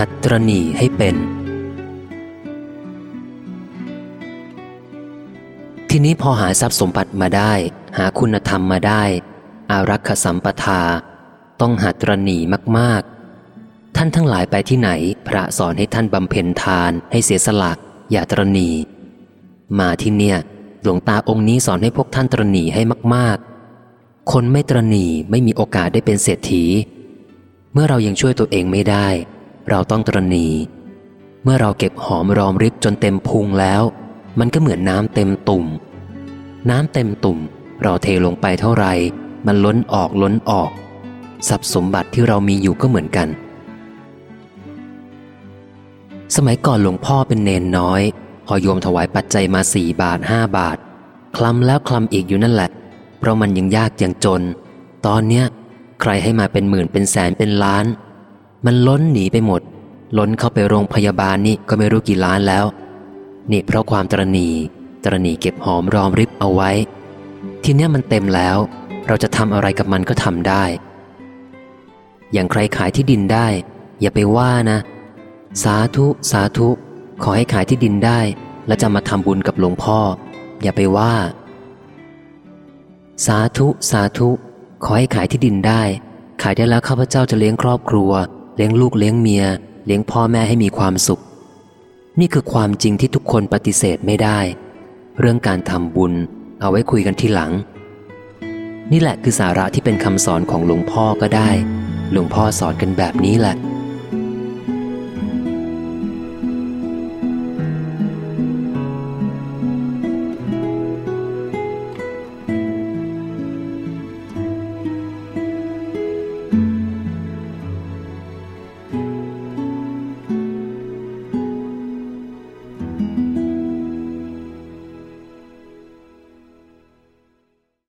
หัดตรณีให้เป็น ทีนี้พอหาทรัพย์สมบัติมาได้ หาคุณธรรมมาได้ อารักขสัมปทา ต้องหัดตรณีมากๆ ท่านทั้งหลายไปที่ไหน พระสอนให้ท่านบำเพ็ญทาน ให้เสียสละอย่าตรณีมาที่เนี่ยหลวงตาองค์นี้สอนให้พวกท่านตรณีให้มาก ๆ คนไม่ตรณีไม่มีโอกาสได้เป็นเศรษฐี เมื่อเรายังช่วยตัวเองไม่ได้ เราต้องตรณีเมื่อเราเก็บหอมรอมริบจนเต็มพุงแล้ว มันก็เหมือนน้ำเต็มตุ่ม น้ำเต็มตุ่ม เราเทลงไปเท่าไรมันล้นออกล้นออกทรัพย์สมบัติที่เรามีอยู่ก็เหมือนกัน สมัยก่อนหลวงพ่อเป็นเนนน้อย พอโยมถวายปัจจัยมาสี่บาทห้าบาท คลำแล้วคลำอีกอยู่นั่นแหละ เพราะมันยังยากยังจน ตอนเนี้ย ใครให้มาเป็นหมื่นเป็นแสนเป็นล้าน มันล้นหนีไปหมด ล้นเข้าไปโรงพยาบาลนี่ก็ไม่รู้กี่ล้านแล้ว นี่เพราะความตรณีตรณีเก็บหอมรอมริบเอาไว้ ทีเนี้ยมันเต็มแล้ว เราจะทำอะไรกับมันก็ทำได้ อย่างใครขายที่ดินได้ อย่าไปว่านะ สาธุสาธุ ขอให้ขายที่ดินได้ แล้วจะมาทำบุญกับหลวงพ่อ อย่าไปว่า สาธุสาธุ ขอให้ขายที่ดินได้ ขายได้แล้วข้าพเจ้าจะเลี้ยงครอบครัว เลี้ยงลูกเลี้ยงเมีย เลี้ยงพ่อแม่ให้มีความสุข นี่คือความจริงที่ทุกคนปฏิเสธไม่ได้ เรื่องการทำบุญเอาไว้คุยกันที่หลัง นี่แหละคือสาระที่เป็นคำสอนของหลวงพ่อก็ได้ หลวงพ่อสอนกันแบบนี้แหละ